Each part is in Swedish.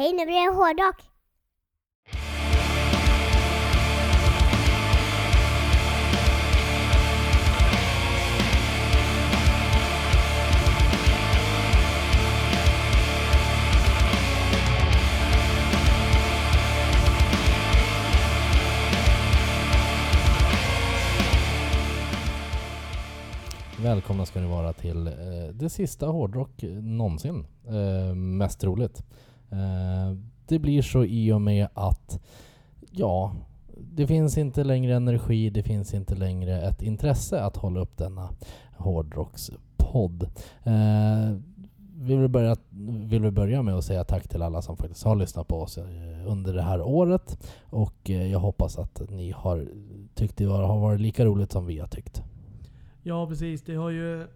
Hej, nu blir det hårdrock. Välkomna ska ni vara till eh, det sista hårdrock någonsin. Eh, mest troligt. Eh, det blir så i och med att, ja, det finns inte längre energi, det finns inte längre ett intresse att hålla upp denna hårdrockspodd. Eh, vi vill, börja, vill vi börja med att säga tack till alla som faktiskt har lyssnat på oss eh, under det här året. Och eh, jag hoppas att ni har tyckt det har varit lika roligt som vi har tyckt. Ja precis, det har ju...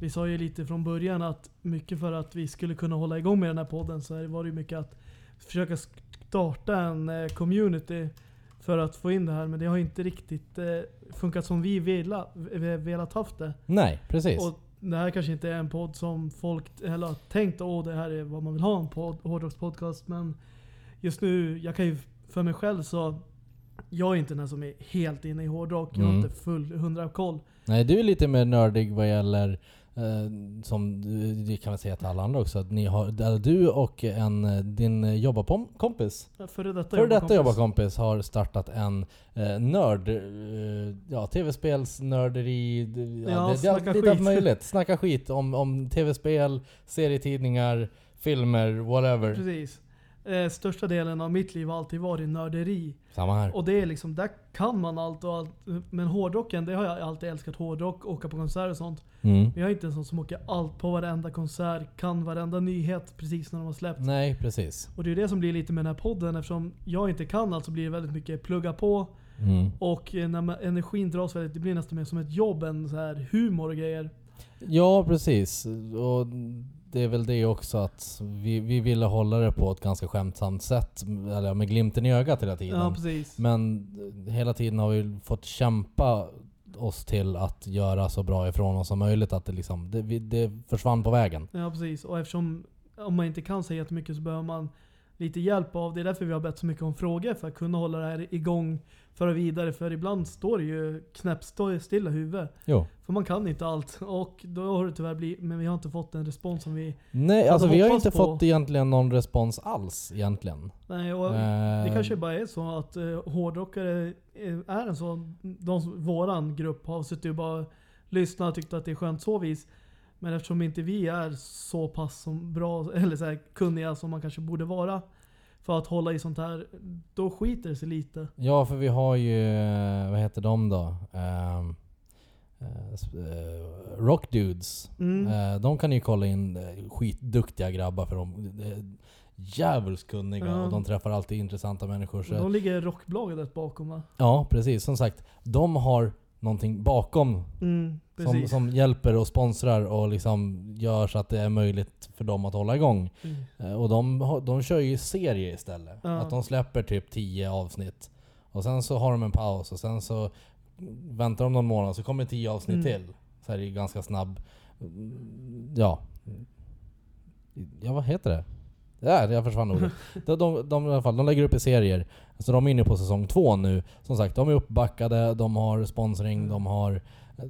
Vi sa ju lite från början att mycket för att vi skulle kunna hålla igång med den här podden så var det ju mycket att försöka starta en eh, community för att få in det här. Men det har inte riktigt eh, funkat som vi vela, v- velat haft det. Nej, precis. Och det här kanske inte är en podd som folk heller har tänkt åh det här är vad man vill ha en podd, hårdrockspodcast. Men just nu, jag kan ju för mig själv så jag är inte den som är helt inne i hårdrock. Jag har Mm. inte full hundra koll. Nej, du är lite mer nördig vad gäller, eh, som du- det kan man säga till alla andra också, att ni har, du och en, eh, din jobbarkompis, Före detta före detta jobbarkompis. har startat en eh, nörd, eh, ja tv-spelsnörderi, d- Ja, det, det, lite allt möjligt. Snacka skit om, om tv-spel, serietidningar, filmer, whatever. Precis. Eh, största delen av mitt liv har alltid varit nörderi. Samma här. Och det är liksom, där kan man allt och allt. Men hårdrocken, det har jag alltid älskat. Hårdrock, åka på konserter och sånt. Mm. Men jag är inte en sån som åker allt på varenda konsert, kan varenda nyhet precis när de har släppt. Nej, precis. Och det är det som blir lite med den här podden. Eftersom jag inte kan allt så blir det väldigt mycket plugga på. Mm. Och eh, när man, energin dras väldigt, det blir nästan mer som ett jobb än så här humor och grejer. Ja, precis. Och det är väl det också att vi, vi ville hålla det på ett ganska skämtsamt sätt, eller med glimten i ögat hela tiden. Ja, precis. Men hela tiden har vi fått kämpa oss till att göra så bra ifrån oss som möjligt. Att det, liksom, det, vi- det försvann på vägen. Ja precis, och eftersom om man inte kan säga jättemycket så behöver man lite hjälp av. Det är därför vi har bett så mycket om frågor, för att kunna hålla det här igång, föra vidare. För ibland står det ju knäppstilla huvud. Jo. För man kan inte allt. Och då har det tyvärr blivit, men vi har inte fått den respons som vi... Nej, alltså vi har inte på. fått egentligen någon respons alls egentligen. Nej, och Eh, det kanske bara är så att uh, hårdrockare är är en sån, de, som- våran grupp har suttit och bara lyssnat och tyckt att det är skönt så vis. Men eftersom inte vi är så pass som bra, eller så här, kunniga som man kanske borde vara för att hålla i sånt här, då skiter det sig lite. Ja, för vi har ju, eh, vad heter de då? Sp- eh, rock Dudes. Mm. Eh, de kan ju kolla in skitduktiga grabbar för de djävulskt kunniga Ja. och de träffar alltid intressanta människor. Så, Då ligger rockbolaget bakom va? ja, precis. Som sagt, de har någonting bakom Mm, som, som hjälper och sponsrar och liksom gör så att det är möjligt för dem att hålla igång. Mm. Eh, Och de, de kör ju serie istället. Ja. Att de släpper typ 10 avsnitt. Och sen så har de en paus och sen så väntar de någon månad så kommer 10 avsnitt Mm. till. Så är det ju ganska snabb... mm, Ja. Ja, vad heter det? Ja, jag försvann ordet. de, de, de, i alla fall, de lägger upp i serier. Så de är inne på säsong två nu. Som sagt, de är uppbackade, de har sponsring, de har eh,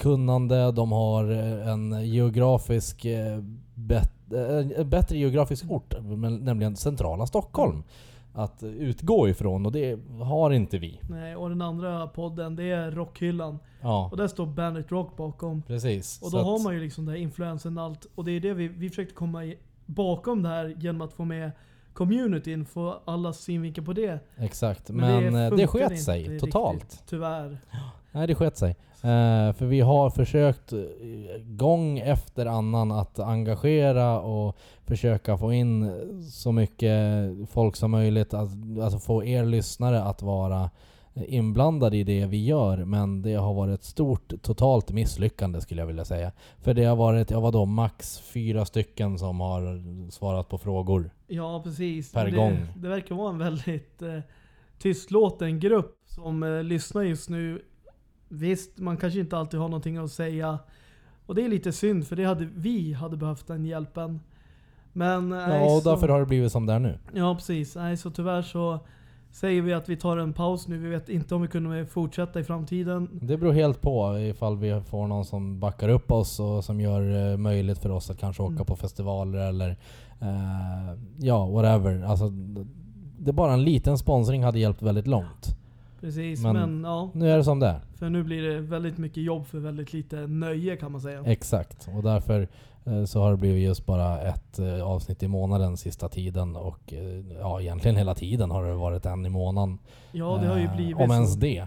kunnande, de har eh, en geografisk eh, bet, eh, bättre geografisk ort, men- nämligen centrala Stockholm. Att utgå ifrån och det har inte vi. Nej, och den andra podden, det är Rockhyllan. Ja, Och där står Bandit Rock bakom. precis. Och då att- har man ju liksom den här influensen allt. Och det är det vi, vi försökte komma i, bakom det här genom att få med communityn, få allas synvinkel på det. Exakt, men, eh, det, funkar sket sig riktigt, totalt. Tyvärr. Nej, det sket sig. Eh, för vi har försökt eh, gång efter annan att engagera och försöka få in så mycket folk som möjligt. Att, alltså få er lyssnare att vara inblandade i det vi gör. Men det har varit ett stort totalt misslyckande skulle jag vilja säga. För det har varit, ja vadå, max fyra stycken som har svarat på frågor. Ja, precis. Per det, gång. Det verkar vara en väldigt eh, tystlåten grupp som eh, lyssnar just nu. Visst, man kanske inte alltid har någonting att säga. Och det är lite synd, för det hade, vi hade behövt den hjälpen. Men Ja, och så, därför har det blivit som det är nu. Ja precis. Nej, så tyvärr så säger vi att vi tar en paus nu. Vi vet inte om vi kunde fortsätta i framtiden. Det beror helt på ifall vi får någon som backar upp oss och som gör det möjligt för oss att kanske åka Mm. på festivaler eller eh, ja, whatever. Alltså, det är bara en liten sponsring hade hjälpt väldigt långt. Precis, Men- men, ja. Nu är det som det är. För nu blir det väldigt mycket jobb för väldigt lite nöje kan man säga. Exakt. Och därför eh, så har det blivit just bara ett eh, avsnitt i månaden sista tiden. Och eh, ja, egentligen hela tiden har det varit en i månaden. Ja, det har ju blivit Om ens det.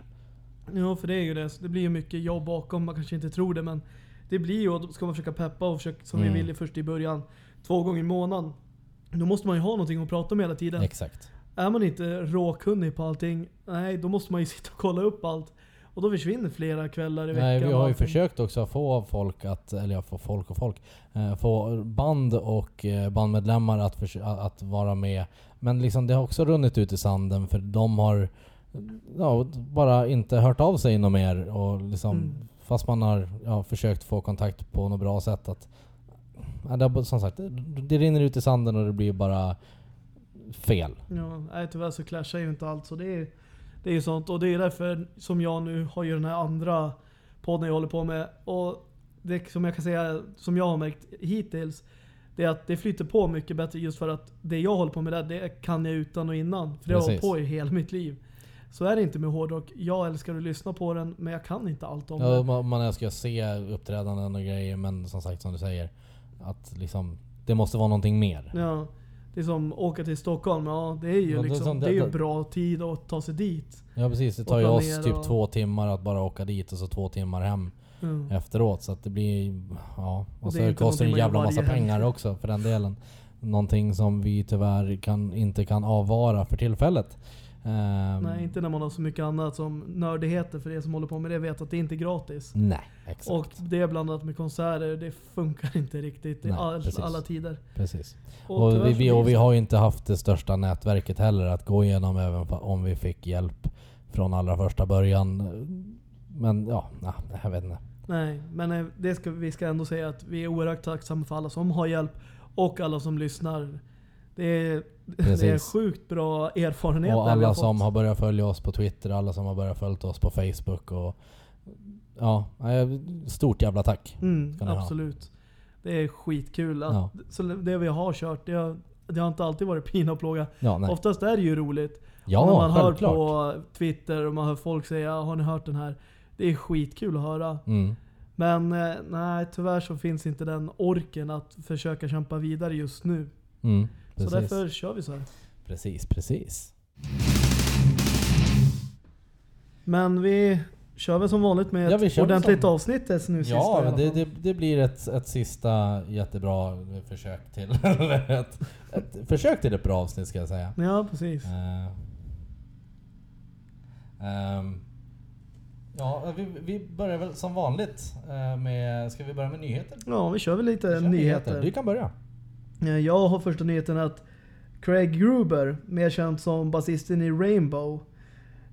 Ja, för det är ju det. Det blir ju mycket jobb bakom, man kanske inte tror det men det blir ju, och ska man försöka peppa och försöka, som Mm. vi ville först i början, två gånger i månaden. Då måste man ju ha någonting att prata om hela tiden. Exakt. Är man inte råkunnig på allting, nej då måste man ju sitta och kolla upp allt. Och då försvinner flera kvällar i veckan. Nej, vi har ju försökt också få folk att, eller få folk och folk, eh, få band och eh, bandmedlemmar att, förs- att vara med. Men liksom det har också runnit ut i sanden för de har ja, bara inte hört av sig något mer. Och liksom, Mm. Fast man har ja, försökt få kontakt på något bra sätt. Att, ja, det, har- som sagt, det, det rinner ut i sanden och det blir bara fel. Ja, nej, tyvärr så clashar ju inte allt. Så det är, det är ju sånt. Och det är därför som jag nu har ju den här andra podden jag håller på med. Och det som jag kan säga, som jag har märkt hittills, det är att det flyter på mycket bättre just för att det jag håller på med där, det kan jag utan och innan. För det har jag hållit på i hela mitt liv. Så är det inte med hårdrock. Jag älskar att lyssna på den, men jag kan inte allt om Ja, det. man, man älskar att se uppträdanden och grejer men som sagt som du säger. Att liksom, det måste vara någonting mer. Ja, det är som att åka till Stockholm. Ja, det är ju det liksom, som det det- är ju det- bra tid att ta sig dit. Ja precis, det tar ju oss typ och- två timmar att bara åka dit och så två timmar hem Mm. efteråt. Så att det blir... Ja. Och Och det så kostar det en jävla massa pengar också för den delen. Någonting som vi tyvärr kan, inte kan avvara för tillfället. Ehm, Nej, inte när man har så mycket annat som nördigheter. För er som håller på med det vet att det inte är gratis. Nej, exakt. Och det är blandat med konserter, det funkar inte riktigt i all, alla tider. precis. Och, Och, vi, vi, och det vi har inte haft det största nätverket heller att gå igenom även om vi fick hjälp från allra första början. Men ja, nej, jag vet inte. Nej, men eh, det ska, vi ska ändå säga att vi är oerhört tacksamma för alla som har hjälp och alla som lyssnar. Det är, det är Precis. sjukt bra erfarenhet Och alla som har börjat följa oss på Twitter, alla som har börjat följa oss på Facebook och... Ja, nej, stort jävla tack. Mm, ni ha. absolut. Det är skitkul. Att, Ja. så det vi har kört, det har, det har inte alltid varit pina och plåga. Ja, nej. Oftast är det ju roligt. ja när man hör självklart. på Twitter och man hör folk säga har ni hört den här? Det är skitkul att höra. Mm. Men eh, nej, tyvärr så finns inte den orken att försöka kämpa vidare just nu. Mm. Så Precis. därför kör vi så här. precis, precis. Men vi kör väl som vanligt med Ja, ett ordentligt som- avsnitt nu sista Ja, men det, det, det blir ett, ett sista jättebra försök till... ett, ett försök till ett bra avsnitt ska jag säga. Ja, precis. Eh, ehm, ja, vi, vi börjar väl som vanligt eh, med... Ska vi börja med nyheter? Ja, vi kör väl lite kör nyheter. Du kan börja. Eh, Jag har första nyheten att Craig Gruber, mer känd som basisten i Rainbow,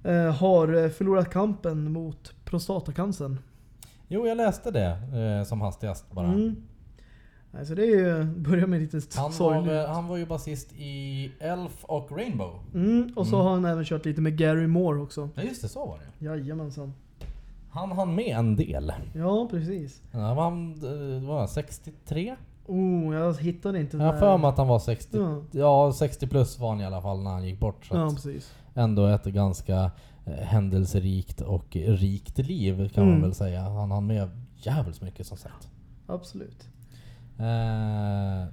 eh, har eh, förlorat kampen mot prostatacancern. Jo, jag läste det som hastigast bara. Mm. Alltså det är ju, börjar med lite Han, var, sorgligt. väl- han var ju basist i Elf och Rainbow. Mm, och så Mm. har han även kört lite med Gary Moore också. Ja just det, så var det. Jajamensan. Han hann med en del. Ja, precis. Han var, eh, var han 63? Oh, jag hittade inte Jag har för mig att han var 60. Ja, Ja, 60 plus var han i alla fall när han gick bort. Så ja precis. ändå ett ganska eh, händelserikt och rikt liv kan Mm. man väl säga. Han hann med jävligt mycket som sagt. Absolut. Eh,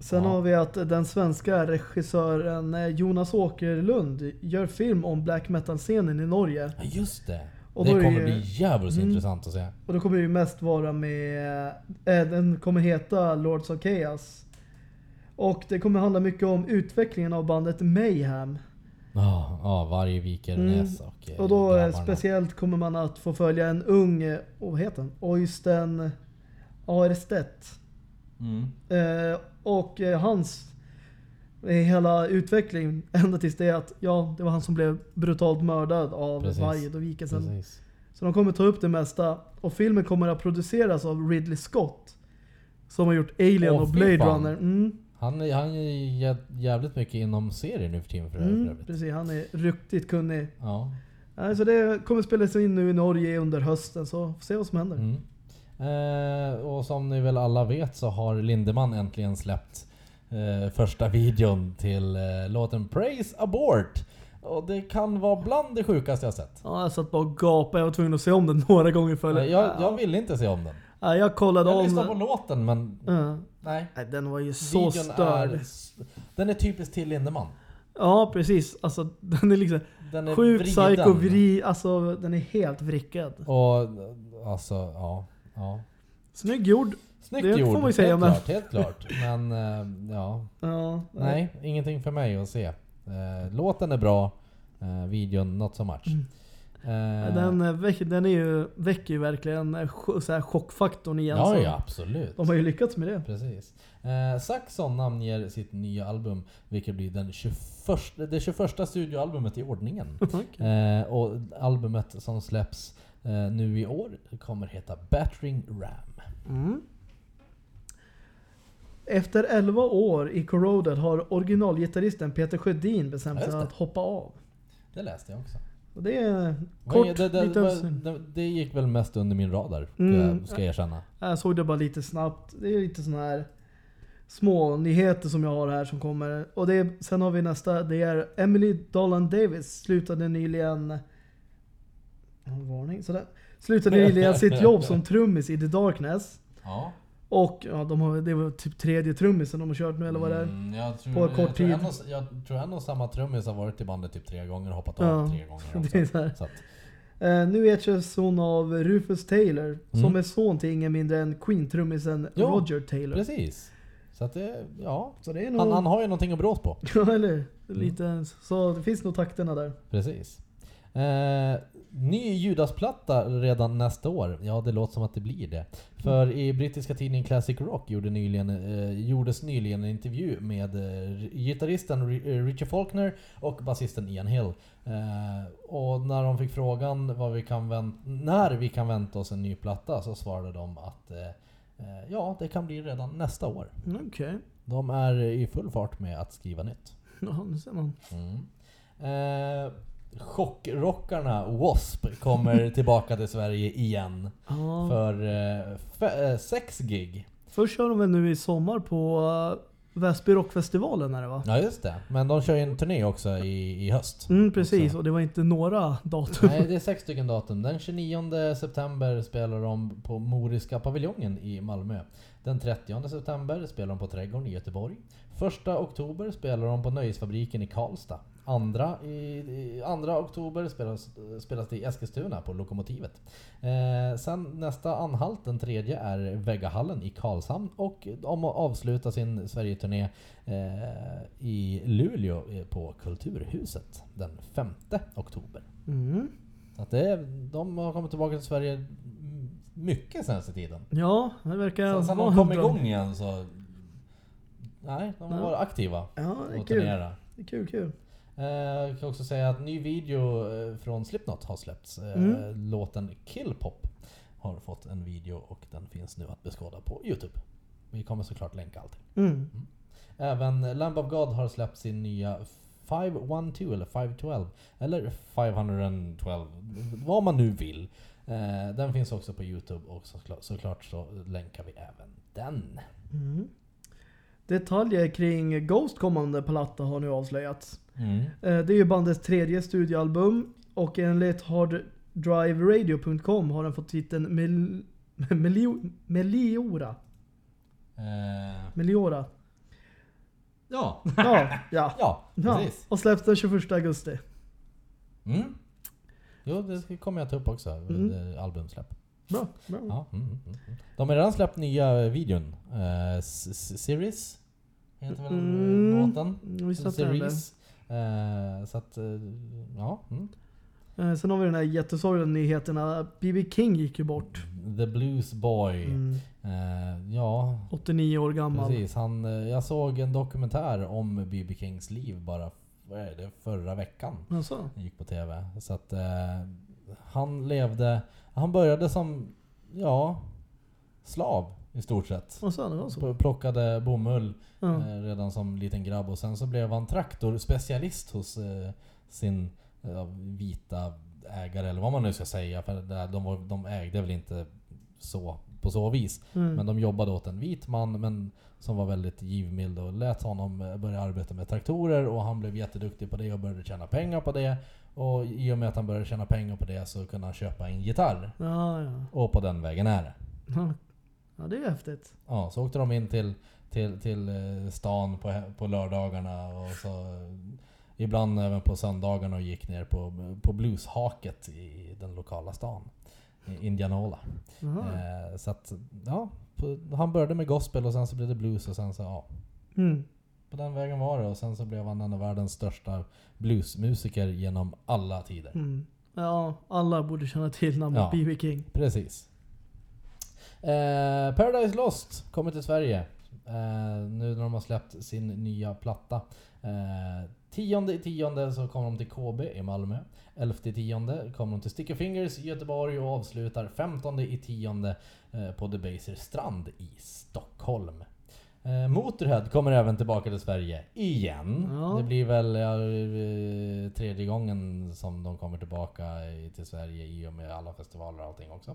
Sen Ja. har vi att den svenska regissören eh, Jonas Åkerlund gör film om black metal-scenen i Norge. ja just det. Och det kommer ju- bli jävligt Mm. intressant att se. Och då kommer det ju mest vara med... Eh, den kommer heta Lords of Chaos. Och det kommer handla mycket om utvecklingen av bandet Mayhem. Ja, ja varje Vikernäs och eh, Och då eh, grabbarna. speciellt kommer man att få följa en ung, oh, vad heter han? Oysten Aerstedt. Mm. Eh, och hans hela utveckling ända tills det att ja, det var han som blev brutalt mördad av Precis. Varg och Vikelsen. Precis. Så de kommer ta upp det mesta. Och filmen kommer att produceras av Ridley Scott. Som har gjort Alien Åh, och Blade. Runner. Mm. Han, är- han är jä- jävligt mycket inom serier nu för tiden för, Mm, övrigt. precis, han är riktigt kunnig. Ja. Alltså det kommer spelas in nu i Norge under hösten, så får se vad som händer. Mm. Eh, och som ni väl alla vet så har Lindemann äntligen släppt eh, första videon till eh, låten Praise Abort. Och det kan vara bland det sjukaste jag sett. Ja, jag satt bara och gapade, jag var tvungen att se om den några gånger för Nej, jag, jag ville inte se om den. Ja, jag kollade Jag om lyssnade på låten men Ja. nej. Nej, den var ju så Videon störd. är, den är typiskt till Lindemann. Ja, precis. Alltså den är liksom Den är sjukt vriden. psycho, vri, alltså den är helt vrickad. Och alltså, ja. ja. Snygg gjord. Snyggt Det får gjord, man säga, helt men- klart, helt klart. Men eh, ja, Ja, nej, ingenting för mig att se. Eh, låten är bra, eh, videon not so much. Mm. Eh, Den, väck, den är ju, väcker ju verkligen så här chockfaktorn igen. ja, ja, absolut. De har ju lyckats med det. Precis. Eh, Saxon namnger sitt nya album, vilket blir den 21, det 21 studioalbumet i ordningen. Okej. Eh, och albumet som släpps nu i år kommer heta Battering Ram. Mm. Efter 11 år i Corroded har originalgitarristen Peter Sjödin bestämt Ja, sig det. att hoppa av. Det läste jag också. Och det är kort, det, det, det, det, gick väl mest under min radar, ska, Mm. jag, ska jag erkänna. Jag såg det bara lite snabbt. Det är lite sådana här små nyheter som jag har här som kommer. Och det är, sen har vi nästa. Det är Emily Dolan Davis slutade nyligen... Ja, Varning. Sådär. Slutade nyligen sitt jobb som trummis i The Darkness. Ja. Och ja, de har, det var typ tredje trummisen de har kört nu eller vad det är. Mm, jag tror, På kort jag tror tid. En och, jag tror en och samma trummis har varit i bandet typ tre gånger och hoppat av Ja, tre gånger Det också. är så här. Så att, Eh, nu ersätts hon av Rufus Taylor, som Mm. är son till ingen mindre än Queen-trummisen Roger Taylor. precis. Så att det, ja. Så det är nog... Han, han har ju någonting att brås på. Ja, eller lite. Så det finns nog takterna där. Precis. Eh, ny Judas-platta redan nästa år. Ja, det låter som att det blir det. För i brittiska tidningen Classic Rock gjorde nyligen, eh, gjordes nyligen en intervju med eh, gitarristen Ri- eh, Richie Faulkner och basisten Ian Hill. Eh, och när de fick frågan vad vi kan vänt- när vi kan vänta oss en ny platta så svarade de att eh, ja, det kan bli redan nästa år. Okej. De är i full fart med att skriva nytt. Ja, nu ser man. Mm. Eh, chockrockarna W.A.S.P. kommer tillbaka till Sverige igen. Ja. För eh, fe- eh, sex gig. Först kör de väl nu i sommar på uh, Väsby Rockfestivalen är det va? Ja just det. Men de kör ju en turné också i, i höst. Mm, precis. Och det var inte några datum. Nej, det är sex stycken datum. Den 29 september spelar de på Moriska paviljongen i Malmö. Den 30 september spelar de på Trädgården i Göteborg. 1 oktober spelar de på Nöjesfabriken i Karlstad. Andra, i, i, andra oktober spelas, spelas det i Eskilstuna på Lokomotivet. Eh, sen nästa anhalt, den tredje, är Väggahallen i Karlshamn. Och de avslutar sin Sverigeturné eh, i Luleå eh, på Kulturhuset den 5 oktober. Mm. Så att det de har kommit tillbaka till Sverige mycket senaste tiden. Ja, det verkar Sen, sen de kom igång igen så... Nej, de Ja. varit aktiva Ja, det är och kul. Det är kul, kul. Eh, jag kan också säga att ny video eh, från Slipknot har släppts. Eh, Mm. Låten Killpop har fått en video och den finns nu att beskåda på Youtube. Vi kommer såklart länka allting. Mm. Även Lamb of God har släppt sin nya 512 eller 512 eller 512, vad man nu vill. Den finns också på Youtube och såklart, såklart så länkar vi även den. Mm. Detaljer kring Ghost kommande platta har nu avslöjats. Mm. Eh, Det är ju bandets tredje studioalbum och enligt harddriveradio.com har den fått titeln Mel Melio Meliora. Eh, Meliora. ja. Ja, ja. ja, ja. precis. Och släpps den 21 augusti. Mm. Jo, det kommer jag ta upp också. Mm. Mm. Albumsläpp. Bra, bra. Ja, mm, mm, mm. De har redan släppt nya videon. Eh, Series heter väl Mm. låten? Visst det. Series. Eh, så att, eh, ja. Mm. Eh, Sen har vi den här jättesorgliga nyheten att B.B. King gick ju bort. The Blues Boy. Mm. Eh, ja, 89 år gammal. precis. Han, eh, jag såg en dokumentär om B.B. Kings liv bara vad är det, förra veckan. Alltså. Den gick på TV. Så att eh, han levde... Han började som, ja, slav i stort sett. Och så, det var så. P- Plockade bomull Ja. eh, redan som liten grabb och sen så blev han traktorspecialist hos eh, sin eh, vita ägare eller vad man nu ska säga. För det, de, var, de ägde väl inte så på så vis. Mm. Men de jobbade åt en vit man men som var väldigt givmild och lät honom eh, börja arbeta med traktorer och han blev jätteduktig på det och började tjäna pengar på det. Och i och med att han började tjäna pengar på det så kunde han köpa en gitarr. Ja, ja. Och på den vägen är det. Ja. Det är häftigt. Ja, så åkte de in till, till, till eh, stan på, på lördagarna och så eh, ibland även på söndagarna och gick ner på, på blueshaket i den lokala stan. Indianola. Eh, så att, ja. På, han började med gospel och sen så blev det blues och sen så, ja. Mm. På den vägen var det och sen så blev han en av världens största bluesmusiker genom alla tider. Mm. Ja, alla borde känna till namnet Ja. B.B. King. Precis. Eh, Paradise Lost kommer till Sverige. Eh, nu när de har släppt sin nya platta. Eh, tionde i tionde så kommer de till KB i Malmö. Elfte i tionde kommer de till Sticky Fingers i Göteborg och avslutar femtonde i tionde eh, på Debaser Strand i Stockholm. Eh, Motorhead kommer även tillbaka till Sverige igen. Ja. Det blir väl eh, tredje gången som de kommer tillbaka i- till Sverige i och med alla festivaler och allting också.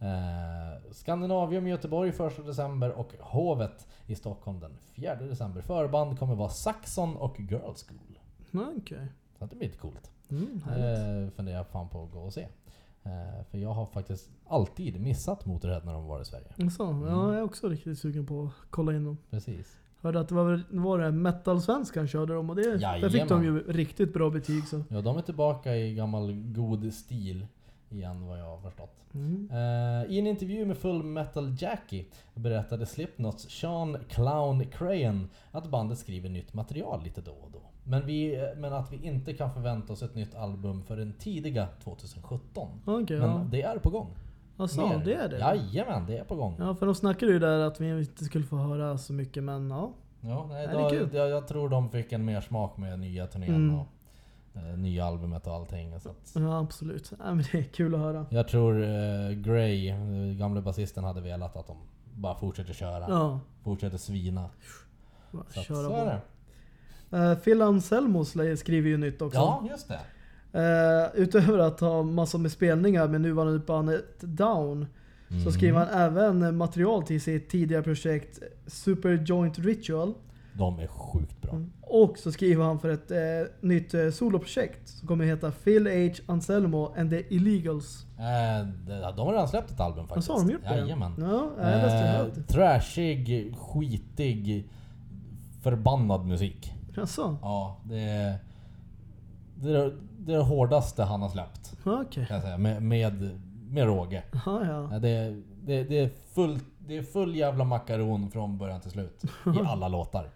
Eh, Skandinavium i Göteborg 1 december och Hovet i Stockholm den 4 december. Förband kommer vara Saxon och Girl School. Ja, Okej. Så det blir lite coolt. Mm. Eh, funderar jag fan på att gå och se. Eh, för jag har faktiskt alltid missat Motorhead när de var i Sverige. Så, Mm. ja, jag är också riktigt sugen på att kolla in dem. Precis. Hörde att det var, var det metal-svenskan körde de och det, där fick de ju riktigt bra betyg så. Ja, de är tillbaka i gammal god stil igen vad jag har förstått. Mm. Eh, I en intervju med Full Metal Jackie berättade Slipknots Sean Clown Crayon att bandet skriver nytt material lite då och då. Men, vi, men att vi inte kan förvänta oss ett nytt album förrän tidiga 2017. Okej, Men ja. det är på gång. Alltså, Mer. det är det? Jajamän, det är på gång. Ja, för de snackade ju där att vi inte skulle få höra så mycket men ja. Ja, nej, Ja, det är då, kul. jag, jag tror de fick en mer smak med nya turnén Mm. och eh, nya albumet och allting. Så att, Ja absolut. Ja, men det är kul att höra. jag tror eh, Gray, eh, gamle basisten, hade velat att de bara fortsätter köra. Ja. Fortsätter svina. bara Så, att, så är det. Uh, Phil Anselmo slä- skriver ju nytt också. Ja, just det. Eh, utöver att ha massor med spelningar med nuvarande bandet Down så Mm. skriver han även material till sitt tidigare projekt Super Joint Ritual. De är sjukt bra. Mm. Och så skriver han för ett eh, nytt eh, soloprojekt som kommer heta Phil H. Anselmo and the Illegals. Eh, de, de har redan släppt ett album faktiskt. så har de gjort det? Jajamän. Ja, jag Eh, trashig, skitig, förbannad musik. Jaså? Ja, det är, det är det är det hårdaste han har släppt. Okej. Kan jag säga. Med, med, med råge. Ja, ja. Det, är- det, det, är full, det är full jävla makaron från början till slut. I alla låtar.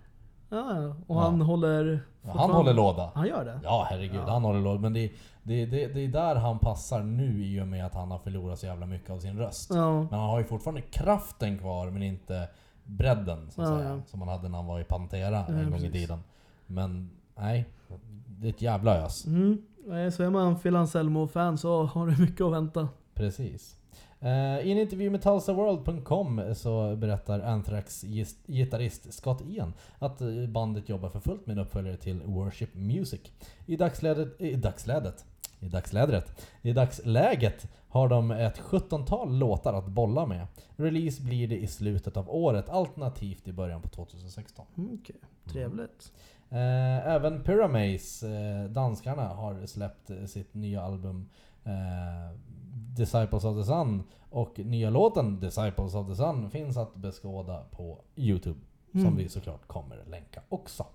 ja. Och Ja. han håller... Ja, Han fortfarande- håller låda. Han gör det? Ja herregud, Ja. han håller låda. Men det, det, det, det är där han passar nu i och med att han har förlorat så jävla mycket av sin röst. Ja. Men han har ju fortfarande kraften kvar men inte bredden så att säga. Som han hade när han var i Pantera en gång i precis. tiden. Men nej, det är ett jävla ös. Mm. Så är man Phil Anselmo-fan så har du mycket att vänta. Precis. Eh, I en intervju med TulsaWorld.com så berättar Anthrax gitarrist Scott Ian att eh, bandet jobbar för fullt med en uppföljare till Worship Music. I dagsläget, i dagsläget, i dagslädret, i dagsläget har de ett 17-tal låtar att bolla med. Release blir det i slutet av året, alternativt i början på 2016. Mm, Okej, trevligt. Eh, även Pyramaze, eh, danskarna, har släppt eh, sitt nya album eh, Disciples of the Sun. Och nya låten Disciples of the Sun finns att beskåda på Youtube. Som Mm. vi såklart kommer länka också.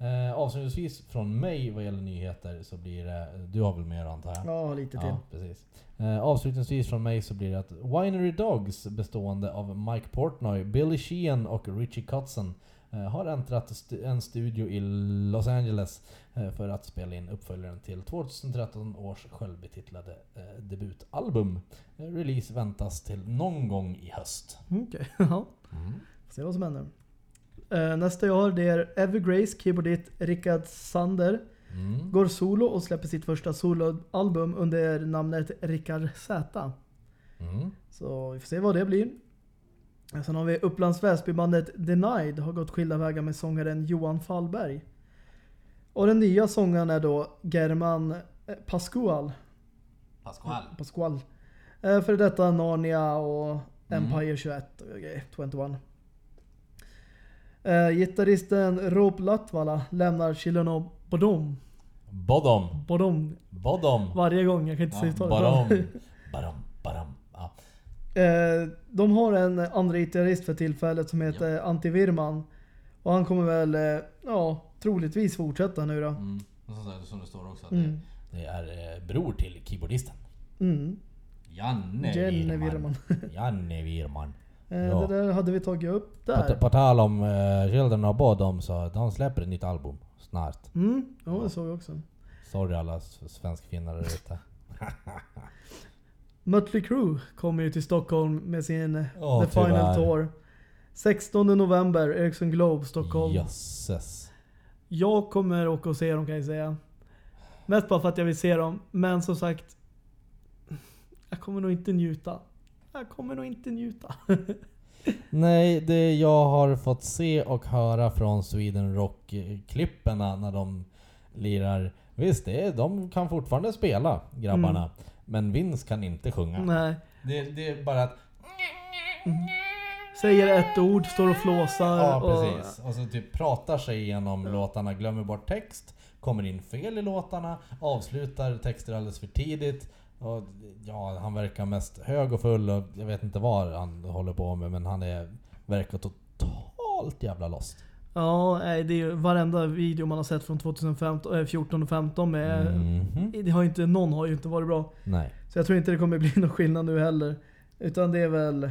Eh, avslutningsvis från mig vad gäller nyheter så blir det... Du har väl mer antar jag? Ja, lite till. Ja, precis. Eh, avslutningsvis från mig så blir det att Winery Dogs bestående av Mike Portnoy, Billy Sheehan och Richie Kotzen eh, har äntrat st- en studio i Los Angeles eh, för att spela in uppföljaren till 2013 års självbetitlade eh, debutalbum. Eh, release väntas till någon gång i höst. Mm, Okej, ja. Får se vad som händer. Eh, nästa jag har det är Evergrace keyboardist Rickard Sander. Mm. Går solo och släpper sitt första soloalbum under namnet Rickard Z. Mm. Så vi får se vad det blir. Sen har vi Upplands Väsby-bandet Denied har gått skilda vägar med sångaren Johan Fallberg. Och den nya sångaren är då German eh, Pascual. Pascual. Eh, För detta Narnia och Mm. Empire 21 och grejer, 21. Eh, gitarristen Rob Latvala lämnar Chileno Bodom. Bodom. Bodom. Bodom. Varje gång, jag kan inte Ja, säga det. Badom. Badom. Badom. Ja. Eh, de har en andra gitarrist för tillfället som heter Antti Virman. Och han kommer väl, eh, ja, troligtvis fortsätta nu då. Mm. Som det står också, att Mm. det, det är eh, bror till keyboardisten. Mm. Janne Wirman. Virman. Janne Wirman. Eh, Ja. Det där hade vi tagit upp På, där. på tal om uh, Children of Bodom så de släpper ett nytt album snart. Mm, ja det såg jag också. Sorry alla svenskfinnar där ute. Mötley Crüe kommer ju till Stockholm med sin Åh, The Final tyvärr. Tour. 16 november, Ericsson Globe, Stockholm. Jösses. Jag kommer åka och se dem kan jag säga. Mest bara för att jag vill se dem. Men som sagt. Jag kommer nog inte njuta. Jag kommer nog inte njuta. Nej, det jag har fått se och höra från Sweden Rock-klipperna när de lirar. Visst, det är, de kan fortfarande spela, grabbarna. Men Vince kan inte sjunga. Nej. Det, det är bara att... Säger ett ord, står och flåsar. Ja, och, precis. Och så typ pratar sig igenom låtarna, glömmer bort text, kommer in fel i låtarna, avslutar texter alldeles för tidigt. Och ja, han verkar mest hög och full och jag vet inte vad han håller på med men han är, verkar totalt jävla lost. Ja, det är ju varenda video man har sett från 2015, eh, 14 och 15 med... Mhm. Det har inte, någon har ju inte varit bra. Nej. Så jag tror inte det kommer bli någon skillnad nu heller. Utan det är väl...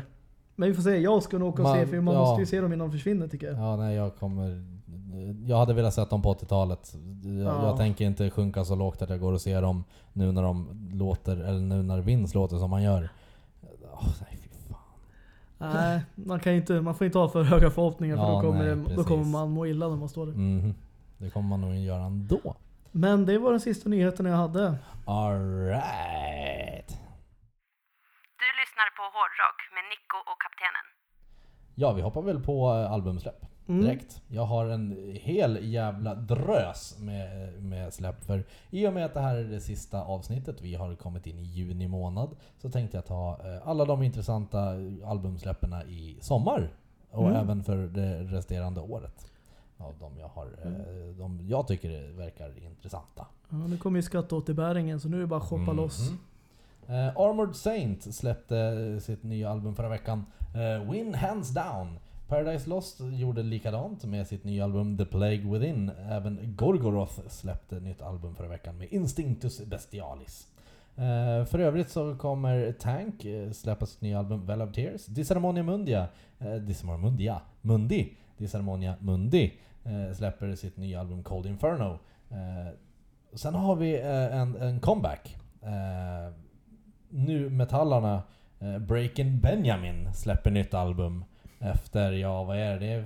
Men vi får se, jag ska nog åka och Man- se för man ja. måste ju se dem innan de försvinner tycker jag. Ja, nej jag kommer... Jag hade velat sett dem på 80-talet. Jag, Ja. jag tänker inte sjunka så lågt att jag går och ser dem nu när de låter, eller nu när Vince låter som han gör. Åh, nej fy fan. Nej, man, kan inte, man får inte ha för höga förhoppningar för Ja, då, kommer nej, det, då kommer man må illa när man står där. Mhm. Det kommer man nog göra ändå. Men det var den sista nyheten jag hade. Alright. Du lyssnar på Hårdrock med Nico och Kaptenen. Ja, vi hoppar väl på eh, Mm. direkt. Jag har en hel jävla drös med, med släpp. För i och med att det här är det sista avsnittet, vi har kommit in i juni månad, så tänkte jag ta eh, alla de intressanta albumsläpperna i sommar. Och Mm. även för det resterande året. Av de jag har, eh, de jag tycker verkar intressanta. Ja, nu kommer ju skatteåterbäringen så nu är det bara att shoppa loss. Mhm. Eh, Armored Saint släppte sitt nya album förra veckan. Eh, Win Hands Down. Paradise Lost gjorde likadant med sitt nya album The Plague Within. Även Gorgoroth släppte nytt album förra veckan med Instinctus Bestialis. Eh, för övrigt så kommer Tank eh, släppa sitt nya album Well of Tears. Disharmonia Mundia, eh, Disharmonia Mundia, Mundi, Disharmonia Mundi eh, släpper sitt nya album Cold Inferno. Sen har vi en, en comeback. Nu metallarna Breakin' Breaking Benjamin släpper nytt album efter, ja vad är det?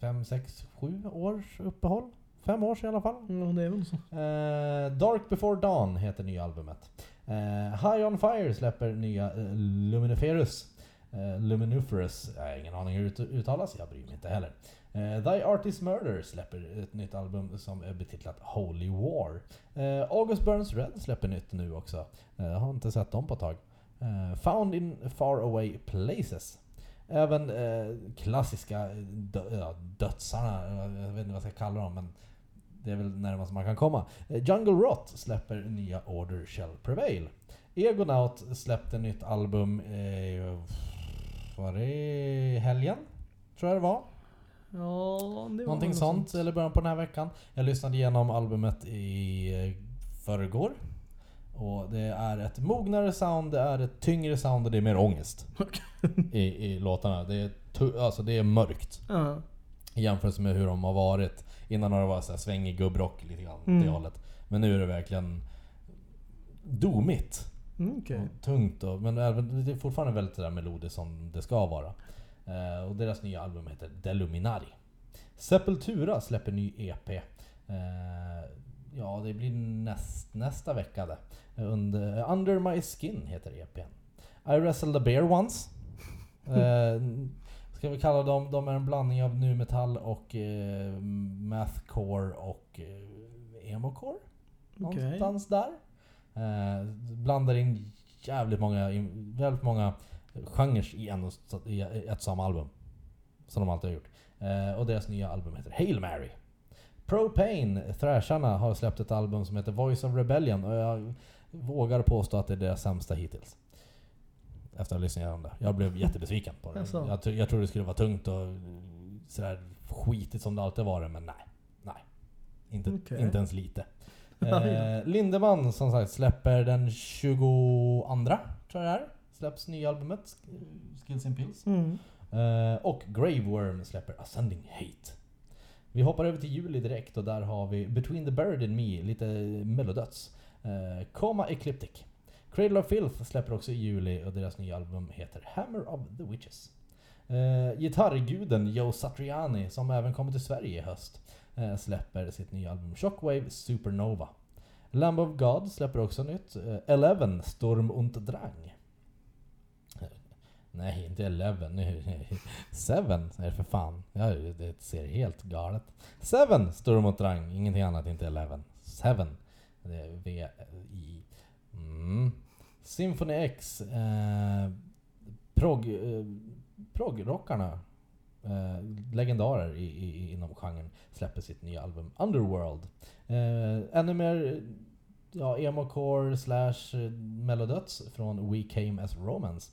Fem, sex, sju års uppehåll? Fem års i alla fall. Ja, det är väl så. Eh, Dark Before Dawn heter nya albumet. Eh, High On Fire släpper nya eh, Luminiferus. Eh, Luminiferous, jag har ingen aning hur det ut- uttalas, jag bryr mig inte heller. Eh, Thy Artist Murder släpper ett nytt album som är betitlat Holy War. Eh, August Burns Red släpper nytt nu också. Eh, jag har inte sett dem på ett tag. Eh, Found in Far Away Places. Även eh, klassiska dö- dödsarna, jag vet inte vad jag ska kalla dem men det är väl närmast man kan komma. Eh, Jungle Rot släpper nya Order Shall Prevail. Egonaut släppte nytt album, eh, var det helgen? Tror jag det var. Ja, det var Någonting något sånt, eller början på den här veckan. Jag lyssnade igenom albumet i eh, förrgår. Och det är ett mognare sound, det är ett tyngre sound och det är mer ångest. I, i låtarna. Det är, alltså det är mörkt. Ja. I jämförelse med hur de har varit. Innan har det varit så här svängig gubbrock lite grann Mm. det hållet. Men nu är det verkligen domigt. Mm, okej. Och tungt och, men det är fortfarande väldigt sådär melodiskt som det ska vara. Eh, och deras nya album heter Deluminari. Sepultura släpper ny EP. Eh, ja, det blir näst, nästa vecka det. Under, Under My Skin heter EPn. I Wrestled the Bear Once. Eh, ska vi kalla dem, de är en blandning av nu metall och eh, mathcore och eh, emocore. Någonstans där. Eh, blandar in jävligt många, in, väldigt många genrer i, en, i ett samma album. Som de alltid har gjort. Eh, och deras nya album heter Hail Mary. Propane, Thrasharna, har släppt ett album som heter Voice of Rebellion och jag vågar påstå att det är deras sämsta hittills. Efter att ha lyssnat igenom det. Jag blev jättebesviken på det. Jaså? Jag, jag trodde det skulle vara tungt och sådär skitigt som det alltid varit, men nej. Nej. Inte, Okej. inte ens lite. Eh, Lindemann som sagt släpper den 22 tror jag det är. Släpps nya albumet, Sk- Skills in Pills. Mm. Eh, och Grave Worm släpper Ascending Hate. Vi hoppar över till juli direkt och där har vi Between the Bird and Me, lite mellodöds. Eh, Coma Ecliptic. Cradle of Filth släpper också i juli och deras nya album heter Hammer of the Witches. Uh, gitarrguden Joe Satriani, som även kommer till Sverige i höst, eh, släpper sitt nya album Shockwave Supernova. Lamb of God släpper också nytt. Eh, Eleven, Sturm und Drang. Nej, inte Eleven. nu- Seven är det för fan. Ja, det ser helt galet. Seven, står det mot rang. Ingenting annat, inte Eleven. Seven. Det är V-I. Mm. Symphony X. Eh, prog, eh, prog-rockarna. Eh, legendarer i, i, inom genren släpper sitt nya album Underworld. Eh, ännu mer ja, emo-core slash eh, mellodöds från We Came As Romance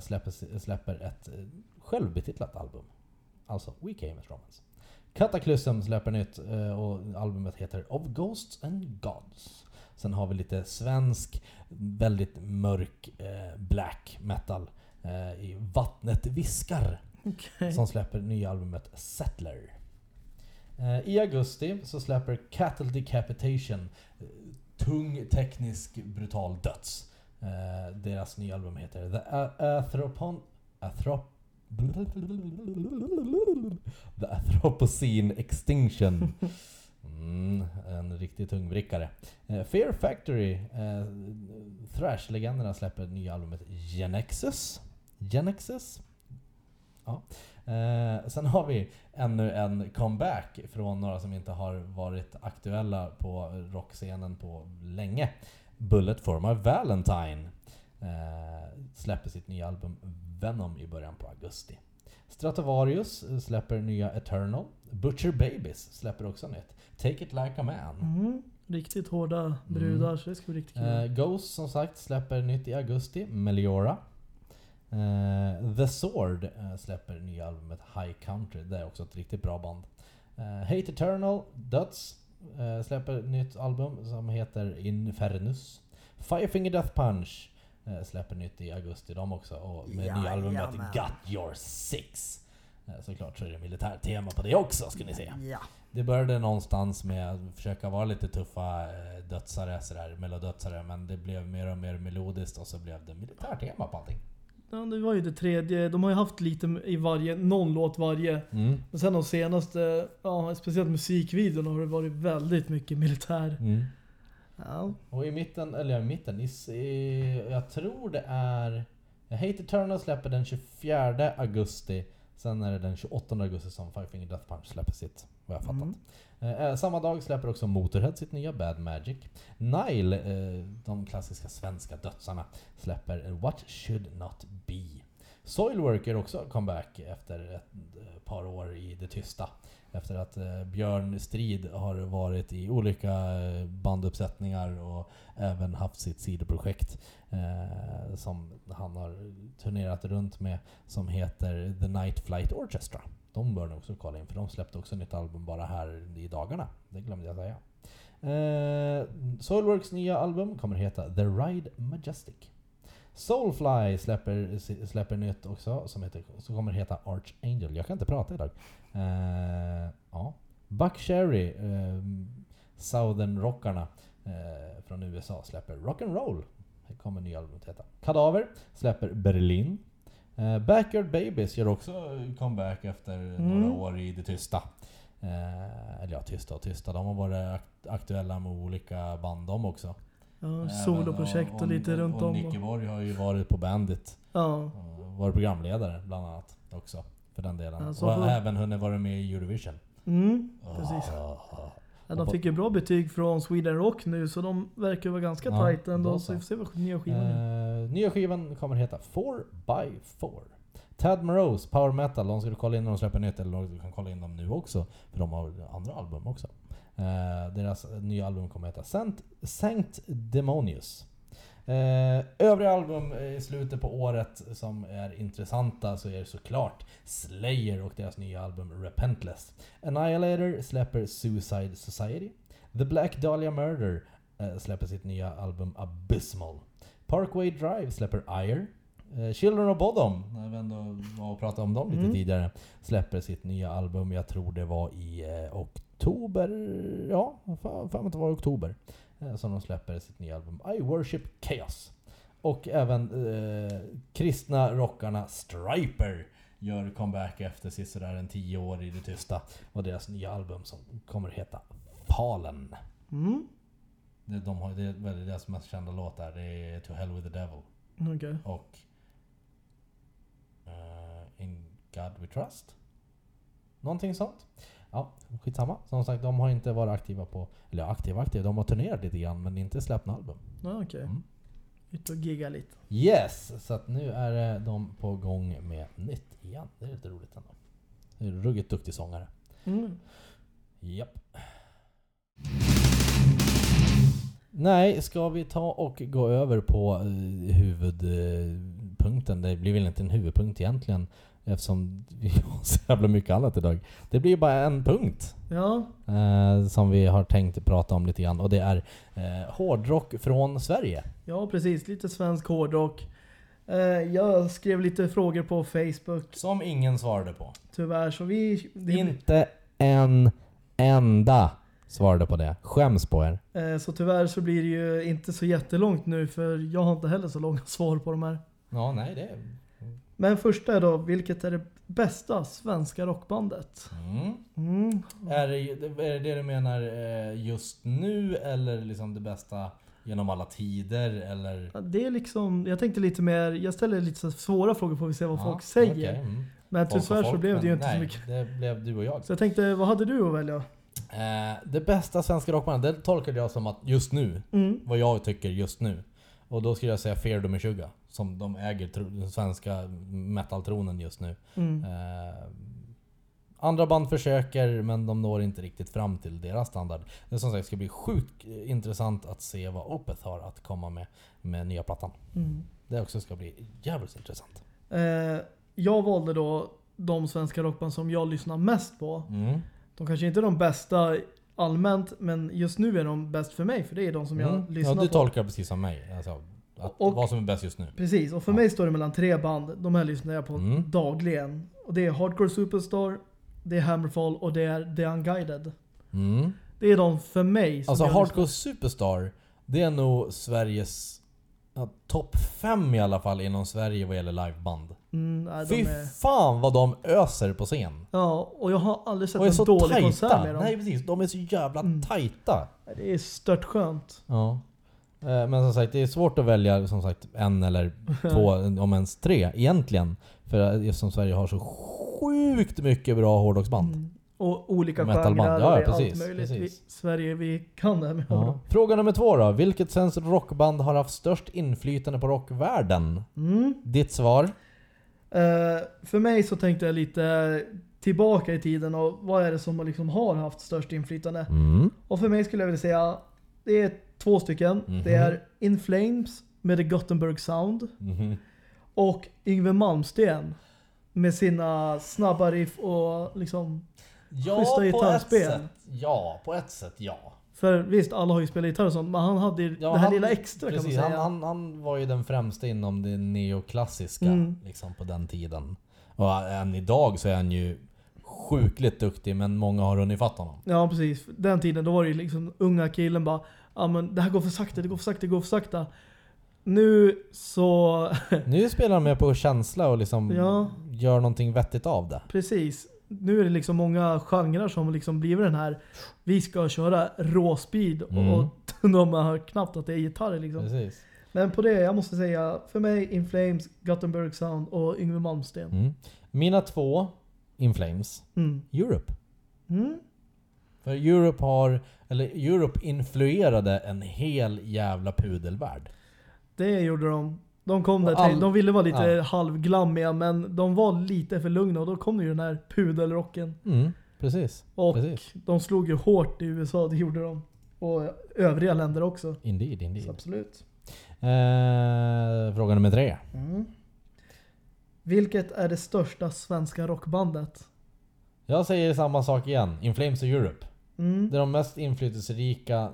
släpper, släpper ett eh, självbetitlat album. Alltså We Came As Romance. Cataclysm släpper nytt eh, och albumet heter Of Ghosts and Gods. Sen har vi lite svensk, väldigt mörk eh, black metal eh, i Vattnet Viskar Okej. som släpper nya albumet Settler. Eh, I augusti så släpper Cattle Decapitation eh, tung, teknisk, brutal döds. Eh, deras nya album heter The Athropon... Athrop... The Anthropocene Extinction. Mm, en riktig tungvrickare. Eh, Fear Factory, eh, Thrash-legenderna släpper nya albumet Genexus. Genexus? Ja. Eh, sen har vi ännu en comeback från några som inte har varit aktuella på rockscenen på länge. Bullet for my Valentine eh, släpper sitt nya album Venom i början på augusti. Stratovarius eh, släpper nya Eternal. Butcher Babies släpper också nytt. Take it like a man. Mm. Riktigt hårda brudar, så det ska bli riktigt kul. Eh, Ghost som sagt släpper nytt i augusti. Meliora. Eh, The Sword eh, släpper nya albumet High Country. Det är också ett riktigt bra band. Eh, Hate Eternal, Döds eh, släpper nytt album som heter Infernus. Firefinger Death Punch eh, släpper nytt i augusti de också. Och med nya albumet Jajamän. Got Your Six. Eh, såklart så är det militärtema på det också ska ni se. Ja. Det började någonstans med att försöka vara lite tuffa dödsare, sådär, melodödsare, men det blev mer och mer melodiskt och så blev det militärtema på allting. Ja, det var ju det tredje. De har ju haft lite i varje, någon låt varje. Mm. Men sen de senaste, ja speciellt musikvideorna har det varit väldigt mycket militär. Mm. Ja. Och i mitten, eller i mitten, i, i, jag tror det är... Hate Eternal släpper den 24 augusti. Sen är det den 28 augusti som Five Finger Death Punch släpper sitt, vad jag fattat. Mm. Eh, eh, samma dag släpper också Motorhead sitt nya Bad Magic. Nile, eh, de klassiska svenska dödsarna, släpper What Should Not Be. Soilwork är också comeback efter ett eh, par år i det tysta. Efter att eh, Björn Strid har varit i olika eh, banduppsättningar och även haft sitt sidoprojekt eh, som han har turnerat runt med som heter The Night Flight Orchestra. De bör ni också kolla in för de släppte också nytt album bara här i dagarna. Det glömde jag säga. Eh, Soilworks nya album kommer heta The Ride Majestic. Soulfly släpper, släpper nytt också som, heter, som kommer heta Archangel. Jag kan inte prata idag. Eh, ja. Buck Cherry, eh, Southern-rockarna eh, från USA släpper Rock'n'Roll. Det kommer nya albumet heta. Kadaver släpper Berlin. Eh, Backyard Babies gör också comeback efter Mm. några år i det tysta. Eh, eller ja, tysta och tysta. De har varit akt- aktuella med olika band de också. Ja, soloprojekt och, lite runt och om. Och, Borg har ju varit på Bandit. ja. Och varit programledare bland annat också. För den delen. Ja, så och även hunnit vara med i Eurovision. Mm, precis. Ah. Ja, de fick ju bra betyg från Sweden Rock nu så de verkar vara ganska Ja, tight ändå. då Så vi får se vad nya skivan är. Eh, nya skivan kommer heta 4x4. Tad Morose, Power Metal, de ska du kolla in när de släpper nytt, eller du kan kolla in dem nu också. För de har andra album också. Eh, deras nya album kommer heta Saint, Saint Demonius. Eh, övriga album i slutet på året som är intressanta så är det såklart Slayer och deras nya album Repentless. Annihilator släpper Suicide Society. The Black Dahlia Murder eh, släpper sitt nya album Abysmal. Parkway Drive släpper Ire. Eh, Children of Bodom, när vi ändå var och pratade om dem lite Mm. tidigare, släpper sitt nya album. Jag tror det var i oktober. Ja, mig att det var i oktober. Eh, som de släpper sitt nya album I Worship Chaos. Och även eh, kristna rockarna Striper gör comeback efter sådär en tio år i det tysta. Och deras nya album som kommer heta Fallen. Mm, Det, de har, det är väl deras mest kända låt där. Det är To Hell With The Devil. okej. Och eh, In God We Trust. Någonting sånt. Ja, skitsamma. Som sagt, de har inte varit aktiva på... Eller aktiva aktiva. De har turnerat lite grann men inte släppt något album. Ja, okej. Mm. Ut och gigga lite. Yes! Så att nu är eh, de på gång med nytt igen. Det är lite roligt ändå. Det är en ruggigt duktig sångare. Mm. Japp. Nej, ska vi ta och gå över på eh, huvudpunkten? Det blir väl inte en huvudpunkt egentligen eftersom vi har så jävla mycket annat idag. Det blir bara en punkt Ja, eh, som vi har tänkt prata om lite grann och det är eh, hårdrock från Sverige. ja precis. Lite svensk hårdrock. Eh, jag skrev lite frågor på Facebook Som ingen svarade på. tyvärr så vi... Det, Inte en enda svarade på det. Skäms på er. eh, så tyvärr så blir det ju inte så jättelångt nu för jag har inte heller så långa svar på de här. Ja, nej det... Men första är då, vilket är det bästa svenska rockbandet? Mm. Mm. Är det, är det det du menar eh, just nu eller liksom det bästa genom alla tider eller? Ja, Det är liksom, jag tänkte lite mer, jag ställer lite så svåra frågor får vi se vad Ja, folk säger. okej, mm. Men tyvärr så blev det ju inte nej, så mycket. det blev du och jag. Så jag tänkte, vad hade du att välja? Eh, det bästa svenska rockbandet, det tolkade jag som att just nu, Mm. vad jag tycker just nu. Och då skulle jag säga Fear the Meshuggah, som de äger den svenska metaltronen just nu. Mm. Eh, andra band försöker men de når inte riktigt fram till deras standard. Det som sagt ska bli sjukt intressant att se vad Opeth har att komma med med nya plattan. Mm. Det också ska bli jävligt intressant. Eh, jag valde då de svenska rockband som jag lyssnar mest på. Mm. De kanske inte är de bästa allmänt, men just nu är de bäst för mig, för det är de som jag Mm. lyssnar Ja, du på. tolkar precis som mig. Alltså, att Och- vad som är bäst just nu. Precis, och för Ja. mig står det mellan tre band. De här lyssnar jag på Mm. dagligen. Och det är Hardcore Superstar, det är Hammerfall och det är The Unguided. Mm. Det är de för mig som Alltså Hardcore Superstar, det är nog Sveriges ja, topp fem i alla fall inom Sverige vad gäller liveband. Mm, nej, Fy är... fan vad de öser på scen! Ja, och jag har aldrig sett Och är en så dålig konsert tajta! med dem. Nej precis, de är så jävla Mm. tajta! Det är stört skönt. Ja. Eh, Men som sagt, det är svårt att välja som sagt en eller två, om ens tre egentligen. För eftersom Sverige har så sjukt mycket bra hårdrocksband. Mm. Och olika genrer ja, är precis, allt möjligt. Vi. Sverige, vi kan det här med Ja. Fråga nummer två då. Vilket svenskt rockband har haft störst inflytande på rockvärlden? Mm. Ditt svar? Eh, för mig så tänkte jag lite tillbaka i tiden och vad är det som liksom har haft störst inflytande? Mm. Och för mig skulle jag vilja säga det är två stycken. Mhm. Det är In Flames med The Gothenburg Sound Mhm. och Yngwie Malmsteen med sina snabba riff och liksom Ja, Schyssta gitarrspel. sätt. Ja, på ett sätt ja. För visst, alla har ju spelat gitarr och sånt, men han hade ju ja det här han- lilla extra kan man precis, säga. Han, han, han var ju den främsta inom det neoklassiska Mm. liksom, på den tiden. Och än idag så är han ju sjukligt duktig men många har hunnit fatta honom. Ja precis, den tiden då var det ju liksom unga killen bara Ja men det här går för sakta, det går för sakta, det går för sakta. Nu så, Nu spelar han med på känsla och liksom Ja. gör någonting vettigt av det. precis. Nu är det liksom många genrer som liksom blivit den här Vi ska köra råspeed Mm. och de har knappt att det är gitarr liksom. Precis. Men på det, jag måste säga, för mig In Flames, Gothenburg Sound och Yngwie Malmsteen. Mm. Mina två In Flames, Mm. Europe. Mm. För Europe har, eller Europe influerade en hel jävla pudelvärld. Det gjorde de. De kom där all- till, de ville vara lite ja. halvglammiga men de var lite för lugna och då kom ju den här pudelrocken. Mm, precis. Och precis. de slog ju hårt i USA, det gjorde de. Och övriga länder också. Indeed, Så indeed. absolut. Eh, fråga nummer tre. Mm. Vilket är det största svenska rockbandet? Jag säger samma sak igen. In Flames och Europe. Mm. Det är de mest inflytelserika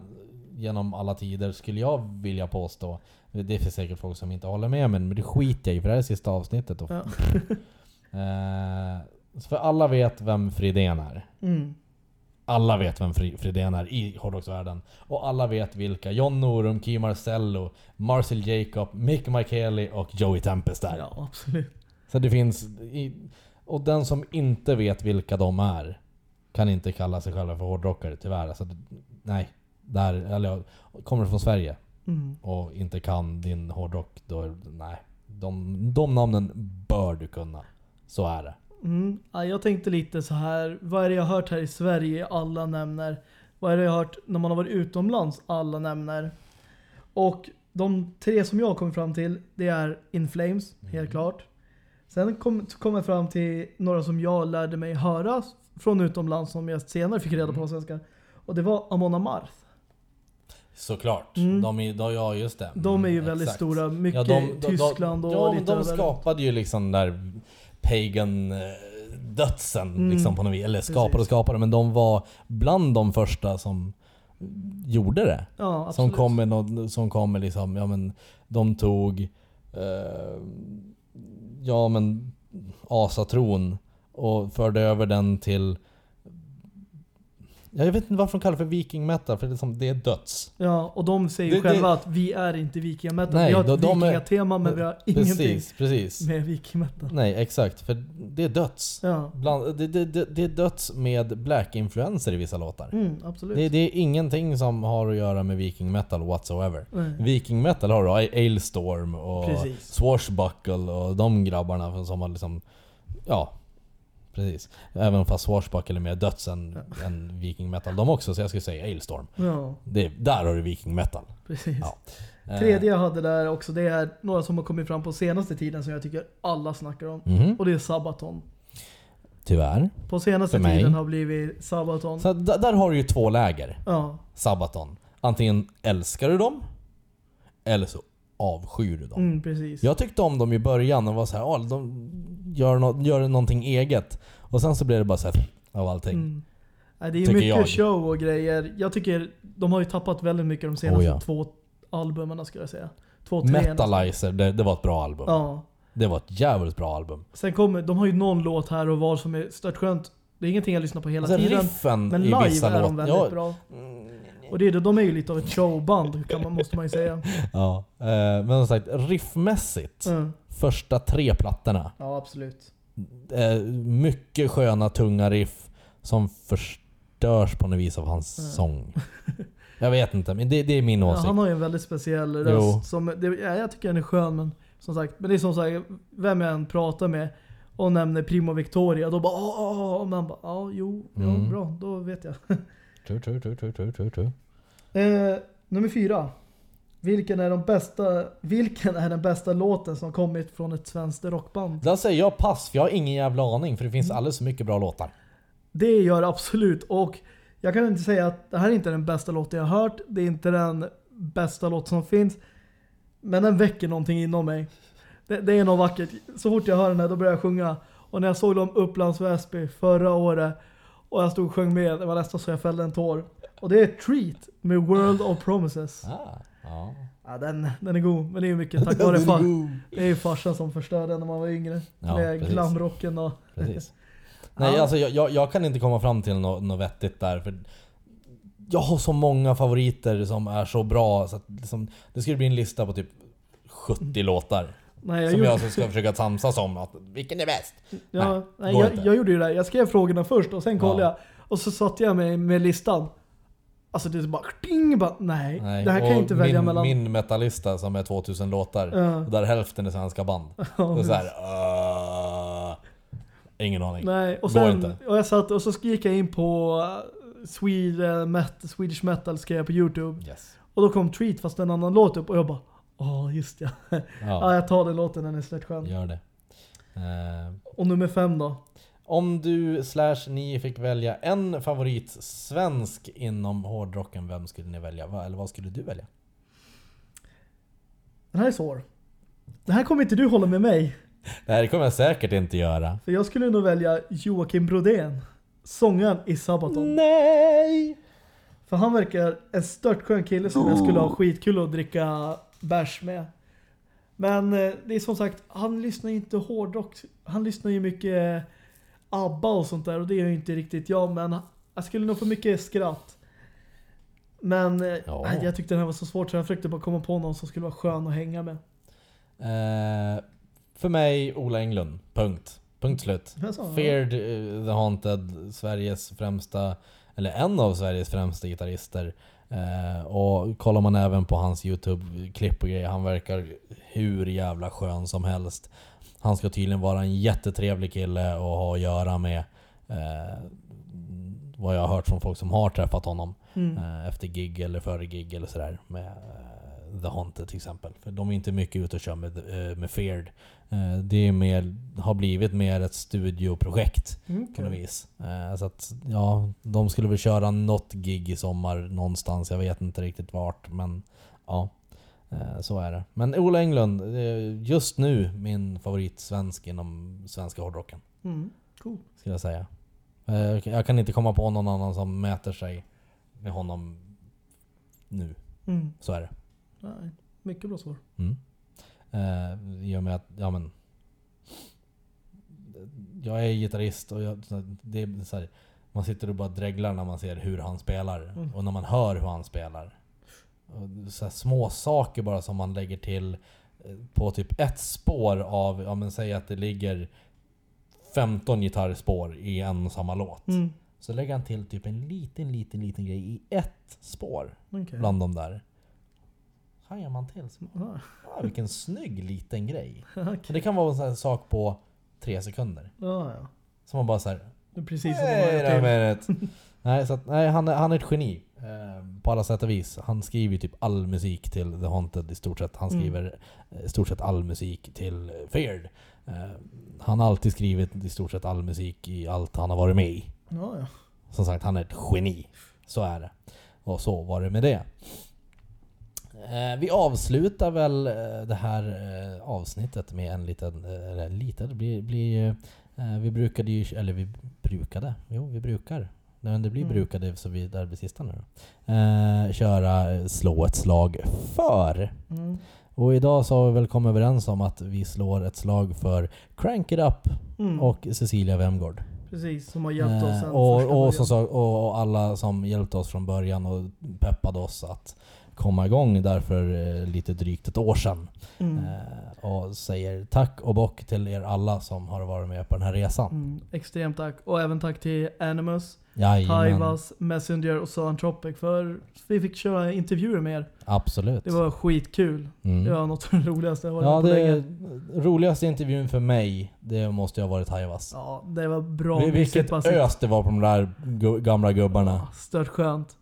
genom alla tider skulle jag vilja påstå. Det för säkert folk som inte håller med men det skiter jag i för det här är sista avsnittet. Ja. eh, för alla vet vem Fridén är. Mm. Alla vet vem Fri- Fridén är i hårdrocksvärlden. Och alla vet vilka John Norum, Key Marcello, Marcel Jacob, Mick McKelly och Joey Tempest är. Ja, absolut. Så det finns... I, och den som inte vet vilka de är kan inte kalla sig själva för hårdrockare tyvärr. Alltså, nej. Där, eller kommer från Sverige Mm. och inte kan din hårdrock, då nej. De, de namnen bör du kunna. Så är det. Mm. Ja, jag tänkte lite så här. vad är det jag har hört här i Sverige alla nämner? Vad är det jag har hört när man har varit utomlands alla nämner? Och de tre som jag kommit fram till, det är In Flames, helt klart. Sen kom, kom jag fram till några som jag lärde mig höra från utomlands som jag senare fick reda på på svenska. Och det var Amon Amarth. Såklart. Mm. De är, de, ja just det. De är ju Mm, väldigt exakt. stora, mycket Ja, de, de, Tyskland och de, ja, men lite de över- skapade ju liksom där pagan eh, dödsen Mm. liksom på något vis. Eller skapade och skapade men de var bland de första som gjorde det. Ja, Som kom med något, som kom med liksom, ja men de tog eh, Ja men asatron och förde över den till Jag vet inte varför de kallar det för viking metal, för det är, som, det är döds. Ja, och de säger Det- det- själva att vi är inte vikingametal. Nej, Vi har ett vikingatema men vi har ingenting Precis, precis. med vikingametal. Nej exakt, för det är döds. Ja, Bland, det, det, det, det är döds med black-influenser i vissa låtar. mm, absolut. Det, det är ingenting som har att göra med viking metal whatsoever. Nej. Viking metal har du Ailstorm och Precis. Swashbuckle och de grabbarna som har liksom... Ja, precis. Även fast Swashbuckle är mer döds än, än viking metal de också, så jag skulle säga Ailstorm. Ja, Det, där har du viking metal. precis. Ja. Eh, Tredje jag hade där också, det är några som har kommit fram på senaste tiden som jag tycker alla snackar om. mhm. Och det är Sabaton. Tyvärr. På senaste tiden har blivit Sabaton. Så där, där har du ju två läger. Ja, Sabaton. Antingen älskar du dem, eller så avskyr dem. mm, precis. Jag tyckte om dem i början och var så här, "Åh, de gör, no gör någonting eget. Och sen så blev det bara så här av allting. Mm. Nej, det är mycket jag. show och grejer. Jag tycker de har ju tappat väldigt mycket de senaste Oh, ja. två albumen skulle jag säga. Två, tre. Metalizer, det, det var ett bra album. Ja. Det var ett jävligt bra album. Sen kommer, de har ju någon låt här och var som är stört skönt. Det är ingenting jag lyssnar på hela Alltså tiden. riffen Men i live vissa är de väldigt Ja, bra. Och det är, det- de är ju lite av ett showband kan man, måste man ju säga. ja. Eh, men som sagt, riffmässigt, Mm. första tre plattorna. Ja, absolut. Eh, mycket sköna, tunga riff som förstörs på något vis av hans Mm. sång. Jag vet inte, men det, det är min Ja, åsikt. han har ju en väldigt speciell Jo. röst. Som, det, ja, jag tycker den är skön men som sagt, men det är som sagt, vem jag än pratar med och nämner Primo Victoria, då bara åh, åh, åh, och man bara ja, jo, ja, Mm. bra, då vet jag. True, true, true, true, true, true, true. Eh, nummer fyra. Vilken är, de bästa, vilken är den bästa låten som kommit från ett svenskt rockband? Där säger jag pass, för jag har ingen jävla aning. För det Mm. finns alldeles för mycket bra låtar. Det gör absolut. Och jag kan inte säga att det här är inte den bästa låten jag har hört. Det är inte den bästa låt som finns. Men den väcker någonting inom mig. Det, det är något vackert. Så fort jag hör den här då börjar jag sjunga. Och när jag såg dem Upplands Väsby förra året och jag stod och sjöng med, det var nästan så jag fällde en tår. Och det är Treat med World of Promises. Ah, ja. Ja, den, den är god, men det är ju mycket tack vare far. Det är ju farsan som förstörde när man var yngre. Ja, med precis. glamrocken och... Precis. Nej, alltså jag, jag, jag kan inte komma fram till något, något vettigt där. För jag har så många favoriter som är så bra. Så att liksom, det skulle bli en lista på typ 70 låtar. Nej, jag Som gjorde, jag så ska försöka samsas om. Att, vilken är bäst? ja, Nej, nej, går jag, jag gjorde ju det. Jag skrev frågorna först och sen kollade Ja. jag. Och så satte jag mig med listan. Alltså det är bara ding, bara nej. Nej. Det här kan jag inte välja min, mellan. Min metallista som är 2000 låtar, Ja. där hälften är svenska band. Ja, så här, uh, ingen aning. Nej, och Går sen, inte. och jag satt och så gick jag in på uh, Sweden, met, Swedish metal skrev jag på youtube. Yes. Och då kom Treat fast en annan låt upp och jag bara Åh just ja. ja. Ja, jag tar den låten, den är slätt skön. gör det. Eh, Och nummer fem då? om du slash ni fick välja en favorit svensk inom hårdrocken, vem skulle ni välja? Eller vad skulle du välja? Den här är svår. Den här kommer inte du hålla med mig. Det här kommer jag säkert inte göra. För jag skulle nog välja Joakim Brodén. Sångaren i Sabaton. Nej! För han verkar en stört skön kille som jag skulle ha skitkul att dricka bärs med. Men eh, det är som sagt, han lyssnar ju inte hårdrock. Han lyssnar ju mycket ABBA och sånt där och det är ju inte riktigt jag. Men jag skulle nog få mycket skratt. Men eh, Ja. jag tyckte den här var så svårt så jag försökte bara komma på någon som skulle vara skön att hänga med. Eh, för mig, Ola Englund. Punkt. Punkt slut. Sa, Feared eh, the Haunted, Sveriges främsta, eller en av Sveriges främsta gitarrister. Eh, och kollar man även på hans YouTube-klipp och grejer, han verkar hur jävla skön som helst. Han ska tydligen vara en jättetrevlig kille att ha att göra med. Eh, vad jag har hört från folk som har träffat honom Mm. eh, efter gig eller före gig eller sådär. Med eh, The Haunted till exempel. För de är inte mycket ute och kör med, eh, med Feared. Eh, det är mer, har blivit mer ett studioprojekt Mm, på något vis. Eh, så att, ja, de skulle väl köra något gig i sommar någonstans. Jag vet inte riktigt vart, men ja. Så är det. Men Ola Englund, just nu min favorit svensk inom svenska hårdrocken. Mm. Cool. Skulle jag säga. Jag kan inte komma på någon annan som mäter sig med honom nu. Mm. Så är det. Nej, mycket bra svar. Mm. Eh, I och med att, ja men... Jag är gitarrist och jag, det är så här, man sitter och bara dreglar när man ser hur han spelar. Mm. Och när man hör hur han spelar. Så små saker bara som man lägger till eh, på typ ett spår av, ja men säg att det ligger 15 gitarrspår i en och samma låt. Mm. Så lägger han till typ en liten, liten, liten grej i ett spår Okej. bland de där. Hajar man till. Så, Ah, ah, vilken snygg liten grej. Så det kan vara en sån sak på tre sekunder. Ja, ja. Som man bara såhär... Precis som minute. nej, så att, nej han, är, han är ett geni. Eh, på alla sätt och vis. Han skriver typ all musik till The Haunted i stort sett. Han Mm. skriver eh, i stort sett all musik till Feared. Eh, han har alltid skrivit i stort sett all musik i allt han har varit med i. Ja, ja. Som sagt, han är ett geni. Så är det. Och så var det med det. Eh, vi avslutar väl eh, det här eh, avsnittet med en liten... Eller liten, det blir... blir vi brukade ju... Eller vi brukade? Jo, vi brukar. Men det blir Mm. brukade så vi där blir sista nu. Eh, köra slå ett slag för. Mm. Och idag så har vi väl kommit överens om att vi slår ett slag för Crank It Up Mm. och Cecilia Wemgård. Precis, som har hjälpt oss Eh, och, och, som sagt, och, och alla som hjälpte oss från början och peppade oss att komma igång där för eh, lite drygt ett år sedan. Mm. Eh, och säger tack och bock till er alla som har varit med på den här resan. Mm. Extremt tack. Och även tack till Animus, Taivas, Messenger och Zoantropic för vi fick köra intervjuer med er. absolut. Det var skitkul. Mm. Det var något av det roligaste jag varit Ja, på det länge. roligaste intervjun för mig, det måste ju ha varit Taivas. Ja, det var bra. Vilket ös det var på de där gamla gubbarna. Stört skönt.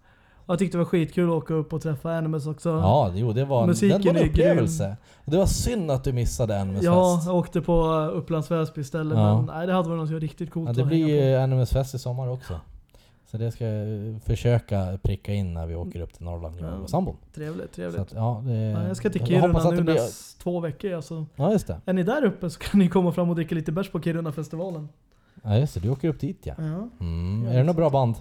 Jag tyckte det var skitkul att åka upp och träffa Animus också. Ja, jo, det var, en, Musiken det var en grym. upplevelse. Och det var synd att du missade Animus Ja, fest. jag åkte på uh, Upplands Väsby istället Ja. men nej, det hade varit något riktigt coolt Ja, det att blir hänga på. ju Animus fest i sommar också. Så det ska jag försöka pricka in när vi åker upp till Norrland, jag Ja. och sambon. Trevligt, trevligt. att, ja, det, Ja, jag ska till Kiruna nu det blir- näst två veckor alltså. Ja just det. Är ni där uppe så kan ni komma fram och dricka lite bärs på Kiruna-festivalen. Ja just det, du åker upp dit ja. Ja. Mm. Ja, är det några bra band?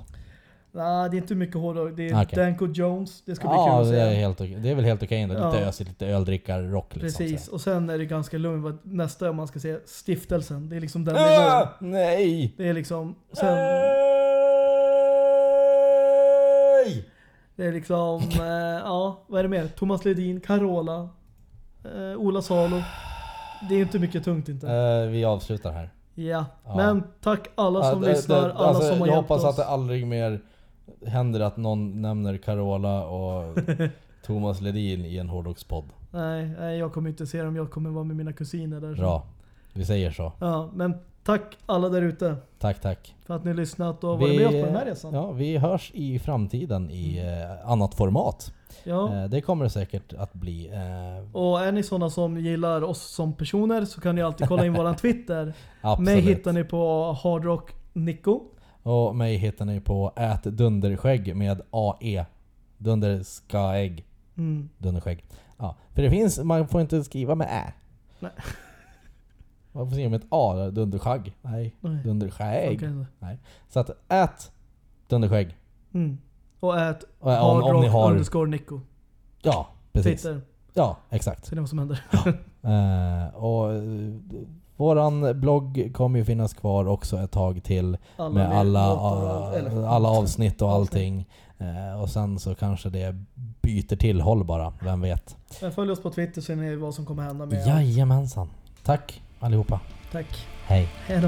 Nej, det är inte mycket hårdrock. Det är Okej. Danko Jones. Det ska bli Ja, kul att det se. är, helt okej. det är väl helt okej ändå. Lite Ja. ösigt, lite öldrickarrock liksom. Precis, så. och sen är det ganska lugnt. Nästa man ska se Stiftelsen. Det är liksom den Ah, nivån. nej! Det är liksom... Sen, Nej! det är liksom... Eh, ja, vad är det mer? Thomas Ledin, Carola, eh, Ola Salo. Det är inte mycket tungt inte. Eh, vi avslutar här. Ja, Ja. men tack alla som Ja, det- lyssnar, det- alla alltså, som har Jag hjälpt hoppas oss. att det aldrig mer händer det att någon nämner Carola och Thomas Ledin i en hårdrockspodd. Nej, nej, jag kommer inte se dem. Jag kommer vara med mina kusiner där. Bra. Vi säger så. Ja, men tack alla där ute Tack, tack. för att ni har lyssnat och varit med oss på den här resan. ja, vi hörs i framtiden i eh, annat format. Ja. Eh, det kommer det säkert att bli. Eh, Och är ni sådana som gillar oss som personer så kan ni alltid kolla in våran Twitter. absolut. Mig hittar ni på Hardrock Nico. Och mig hittar ni på ät dunderskägg med AE. Dunderskaägg. Mm. Dunderskägg. Ja, för det finns, man får inte skriva med Ä. Nej. Man får skriva med ett A, dunderskägg. Nej, Nej. dunderskägg. Okej. Så att ät dunderskägg. Mm. Och ät Och om, om ni har... underscore Nico. Ja, precis. Twitter. Ja, exakt. Så det är vad som händer. Eh, och eh, våran blogg kommer ju finnas kvar också ett tag till. Alla med alla, låtar, eller- alla avsnitt och allting. Eh, och sen så kanske det byter tillhåll bara, vem vet. Men följ oss på Twitter så ser ni vad som kommer hända med. Jajamensan. Tack allihopa. Tack. Hej. Hejdå.